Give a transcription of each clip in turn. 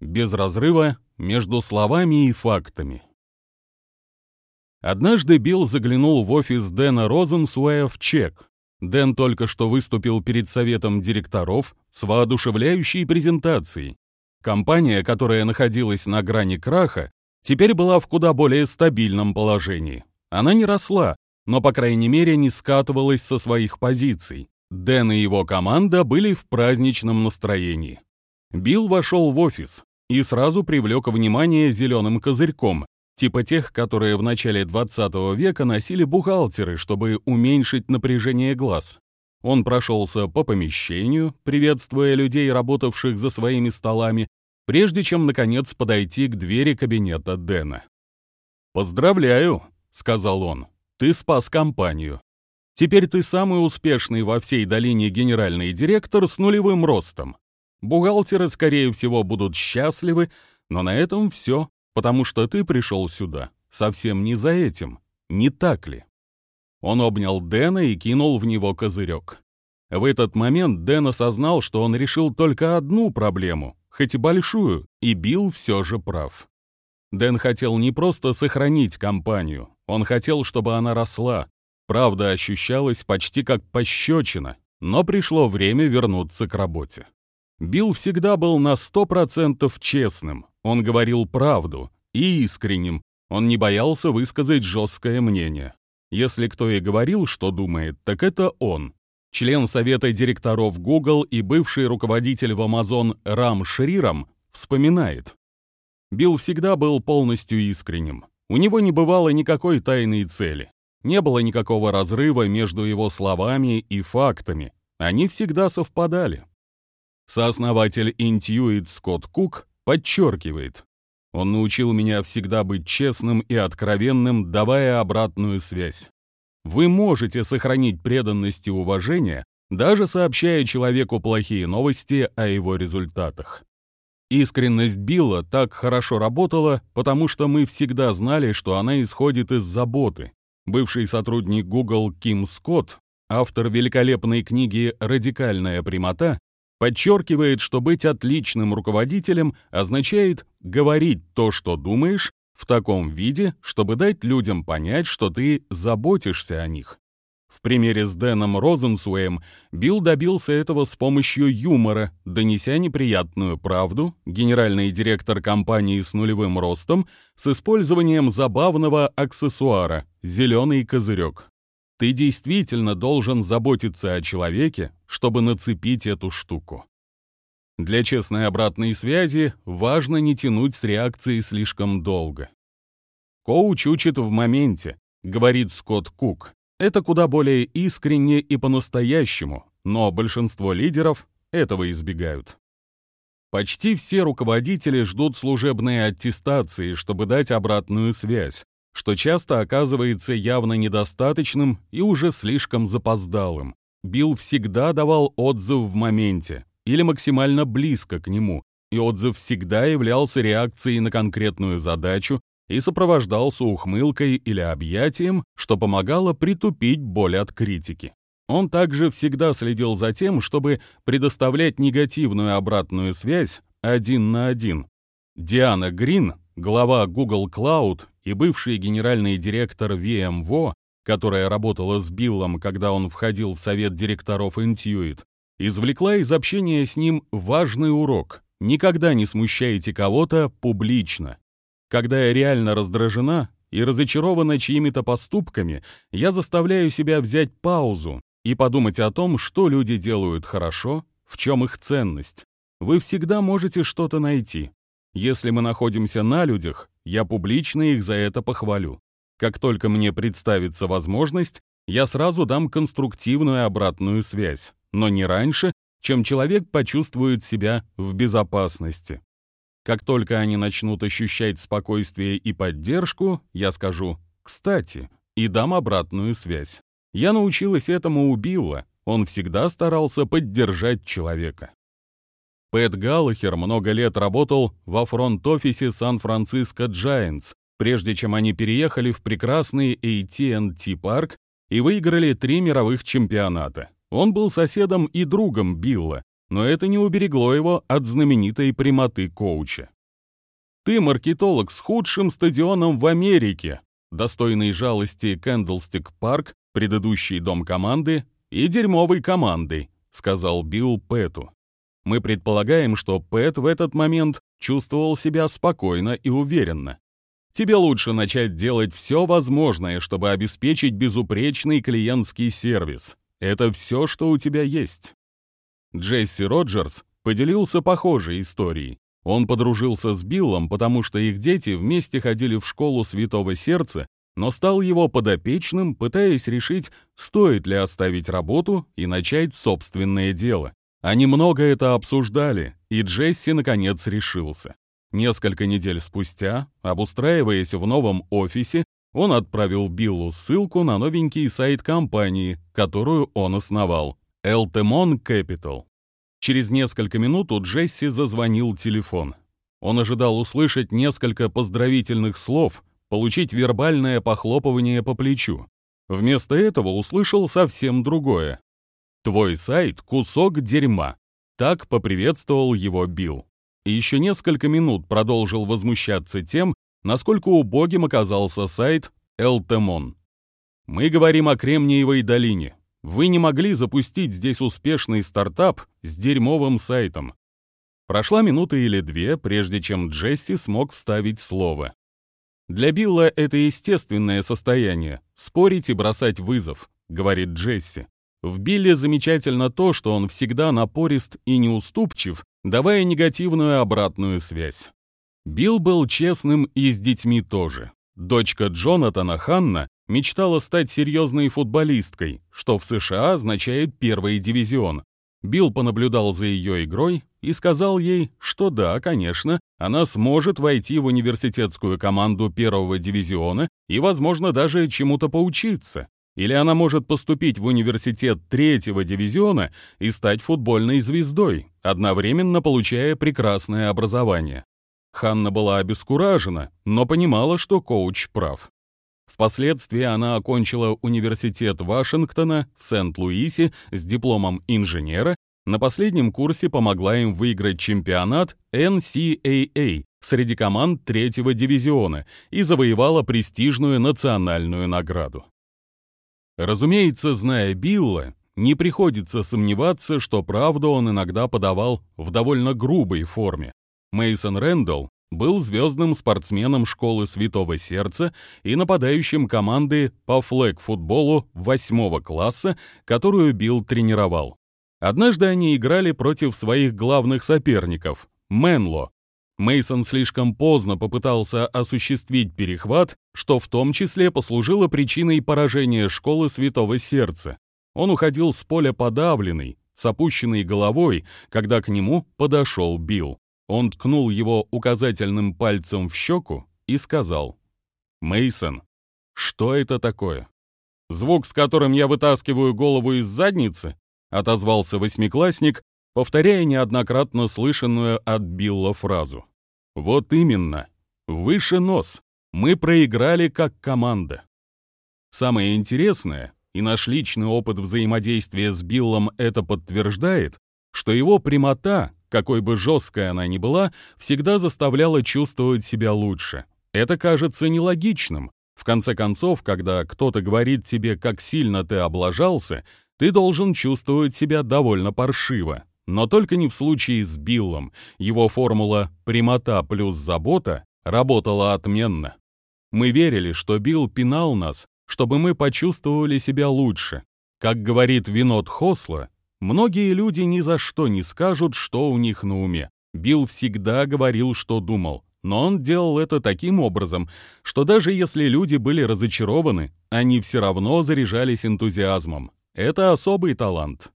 без разрыва между словами и фактами. Однажды Билл заглянул в офис Дэна Розенсуэя в чек. Дэн только что выступил перед советом директоров с воодушевляющей презентацией. Компания, которая находилась на грани краха, теперь была в куда более стабильном положении. Она не росла, но, по крайней мере, не скатывалась со своих позиций. Дэн и его команда были в праздничном настроении. Билл вошел в офис и сразу привлек внимание зеленым козырьком, типа тех, которые в начале 20 века носили бухгалтеры, чтобы уменьшить напряжение глаз. Он прошелся по помещению, приветствуя людей, работавших за своими столами, прежде чем, наконец, подойти к двери кабинета Дэна. «Поздравляю», — сказал он, — «ты спас компанию. Теперь ты самый успешный во всей долине генеральный директор с нулевым ростом. Бухгалтеры, скорее всего, будут счастливы, но на этом все, потому что ты пришел сюда совсем не за этим, не так ли?» Он обнял Дэна и кинул в него козырек. В этот момент Дэн осознал, что он решил только одну проблему, хоть и большую, и Билл все же прав. Дэн хотел не просто сохранить компанию, он хотел, чтобы она росла. Правда ощущалась почти как пощечина, но пришло время вернуться к работе. Билл всегда был на сто процентов честным, он говорил правду и искренним, он не боялся высказать жесткое мнение. Если кто и говорил, что думает, так это он. Член совета директоров Google и бывший руководитель в Amazon Рам Шрирам вспоминает. Билл всегда был полностью искренним. У него не бывало никакой тайной цели. Не было никакого разрыва между его словами и фактами. Они всегда совпадали. Сооснователь Intuit Скотт Кук подчеркивает, он научил меня всегда быть честным и откровенным, давая обратную связь. Вы можете сохранить преданность и уважение, даже сообщая человеку плохие новости о его результатах. Искренность Билла так хорошо работала, потому что мы всегда знали, что она исходит из заботы. Бывший сотрудник Google Ким Скотт, автор великолепной книги «Радикальная прямота», подчеркивает, что быть отличным руководителем означает говорить то, что думаешь, в таком виде, чтобы дать людям понять, что ты заботишься о них. В примере с Дэном Розенсуэем Билл добился этого с помощью юмора, донеся неприятную правду, генеральный директор компании с нулевым ростом, с использованием забавного аксессуара — зеленый козырек. Ты действительно должен заботиться о человеке, чтобы нацепить эту штуку. Для честной обратной связи важно не тянуть с реакцией слишком долго. Коуч учит в моменте, говорит Скотт Кук. Это куда более искренне и по-настоящему, но большинство лидеров этого избегают. Почти все руководители ждут служебные аттестации, чтобы дать обратную связь, что часто оказывается явно недостаточным и уже слишком запоздалым. Билл всегда давал отзыв в моменте или максимально близко к нему, и отзыв всегда являлся реакцией на конкретную задачу и сопровождался ухмылкой или объятием, что помогало притупить боль от критики. Он также всегда следил за тем, чтобы предоставлять негативную обратную связь один на один. Диана Грин, глава Google Cloud и бывший генеральный директор VMWO, которая работала с Биллом, когда он входил в совет директоров Intuit, извлекла из общения с ним важный урок. Никогда не смущайте кого-то публично. Когда я реально раздражена и разочарована чьими-то поступками, я заставляю себя взять паузу и подумать о том, что люди делают хорошо, в чем их ценность. Вы всегда можете что-то найти. Если мы находимся на людях, я публично их за это похвалю. Как только мне представится возможность, я сразу дам конструктивную обратную связь, но не раньше, чем человек почувствует себя в безопасности. Как только они начнут ощущать спокойствие и поддержку, я скажу «кстати» и дам обратную связь. Я научилась этому у Билла, он всегда старался поддержать человека. Пэт Галлахер много лет работал во фронт-офисе Сан-Франциско Giants, прежде чем они переехали в прекрасный AT&T парк и выиграли три мировых чемпионата. Он был соседом и другом Билла, но это не уберегло его от знаменитой прямоты коуча. «Ты маркетолог с худшим стадионом в Америке», достойный жалости Кэндлстик Парк, предыдущий дом команды, и дерьмовой командой, сказал Билл Пэту. Мы предполагаем, что Пэт в этот момент чувствовал себя спокойно и уверенно. Тебе лучше начать делать все возможное, чтобы обеспечить безупречный клиентский сервис. Это все, что у тебя есть. Джесси Роджерс поделился похожей историей. Он подружился с Биллом, потому что их дети вместе ходили в школу Святого Сердца, но стал его подопечным, пытаясь решить, стоит ли оставить работу и начать собственное дело. Они много это обсуждали, и Джесси наконец решился. Несколько недель спустя, обустраиваясь в новом офисе, он отправил Биллу ссылку на новенький сайт компании, которую он основал — Eltemon Capital. Через несколько минут у Джесси зазвонил телефон. Он ожидал услышать несколько поздравительных слов, получить вербальное похлопывание по плечу. Вместо этого услышал совсем другое. «Твой сайт — кусок дерьма». Так поприветствовал его Билл. И еще несколько минут продолжил возмущаться тем, насколько убогим оказался сайт Элтемон. «Мы говорим о Кремниевой долине. Вы не могли запустить здесь успешный стартап с дерьмовым сайтом». Прошла минута или две, прежде чем Джесси смог вставить слово. «Для Билла это естественное состояние — спорить и бросать вызов», — говорит Джесси. В Билле замечательно то, что он всегда напорист и неуступчив, давая негативную обратную связь. Билл был честным и с детьми тоже. Дочка Джонатана Ханна мечтала стать серьезной футболисткой, что в США означает первый дивизион. Билл понаблюдал за ее игрой и сказал ей, что да, конечно, она сможет войти в университетскую команду первого дивизиона и, возможно, даже чему-то поучиться. Или она может поступить в университет третьего дивизиона и стать футбольной звездой, одновременно получая прекрасное образование. Ханна была обескуражена, но понимала, что коуч прав. Впоследствии она окончила университет Вашингтона в Сент-Луисе с дипломом инженера, на последнем курсе помогла им выиграть чемпионат NCAA среди команд третьего дивизиона и завоевала престижную национальную награду. Разумеется, зная Билла, не приходится сомневаться, что правду он иногда подавал в довольно грубой форме. Мейсон Рэндалл был звездным спортсменом школы Святого Сердца и нападающим команды по флэг-футболу восьмого класса, которую Билл тренировал. Однажды они играли против своих главных соперников — Менло, Мейсон слишком поздно попытался осуществить перехват, что в том числе послужило причиной поражения школы Святого Сердца. Он уходил с поля подавленный, с опущенной головой, когда к нему подошел Билл. Он ткнул его указательным пальцем в щеку и сказал, Мейсон, что это такое?» «Звук, с которым я вытаскиваю голову из задницы?» — отозвался восьмиклассник, повторяя неоднократно слышанную от Билла фразу. «Вот именно. Выше нос. Мы проиграли как команда». Самое интересное, и наш личный опыт взаимодействия с Биллом это подтверждает, что его прямота, какой бы жесткой она ни была, всегда заставляла чувствовать себя лучше. Это кажется нелогичным. В конце концов, когда кто-то говорит тебе, как сильно ты облажался, ты должен чувствовать себя довольно паршиво. Но только не в случае с Биллом. Его формула «прямота плюс забота» работала отменно. Мы верили, что Билл пинал нас, чтобы мы почувствовали себя лучше. Как говорит Винод Хосла, многие люди ни за что не скажут, что у них на уме. Билл всегда говорил, что думал, но он делал это таким образом, что даже если люди были разочарованы, они все равно заряжались энтузиазмом. Это особый талант.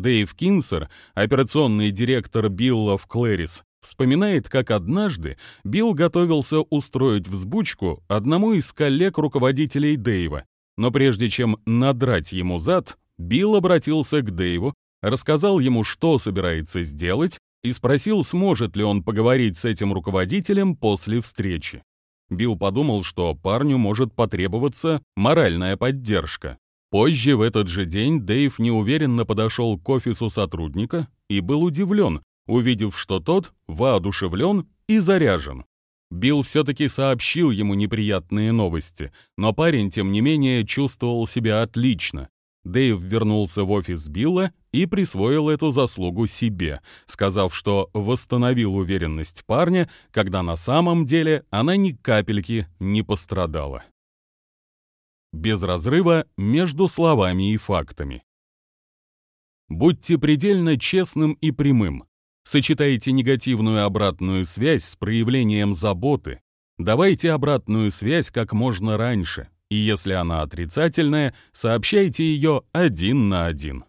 Дэйв Кинсер, операционный директор Билла в Клэрис, вспоминает, как однажды Билл готовился устроить взбучку одному из коллег-руководителей Дэйва, но прежде чем надрать ему зад, Билл обратился к Дэйву, рассказал ему, что собирается сделать, и спросил, сможет ли он поговорить с этим руководителем после встречи. Билл подумал, что парню может потребоваться моральная поддержка. Позже в этот же день Дэйв неуверенно подошел к офису сотрудника и был удивлен, увидев, что тот воодушевлен и заряжен. Билл все-таки сообщил ему неприятные новости, но парень, тем не менее, чувствовал себя отлично. Дэйв вернулся в офис Билла и присвоил эту заслугу себе, сказав, что восстановил уверенность парня, когда на самом деле она ни капельки не пострадала. Без разрыва между словами и фактами. Будьте предельно честным и прямым. Сочетайте негативную обратную связь с проявлением заботы. Давайте обратную связь как можно раньше, и если она отрицательная, сообщайте ее один на один.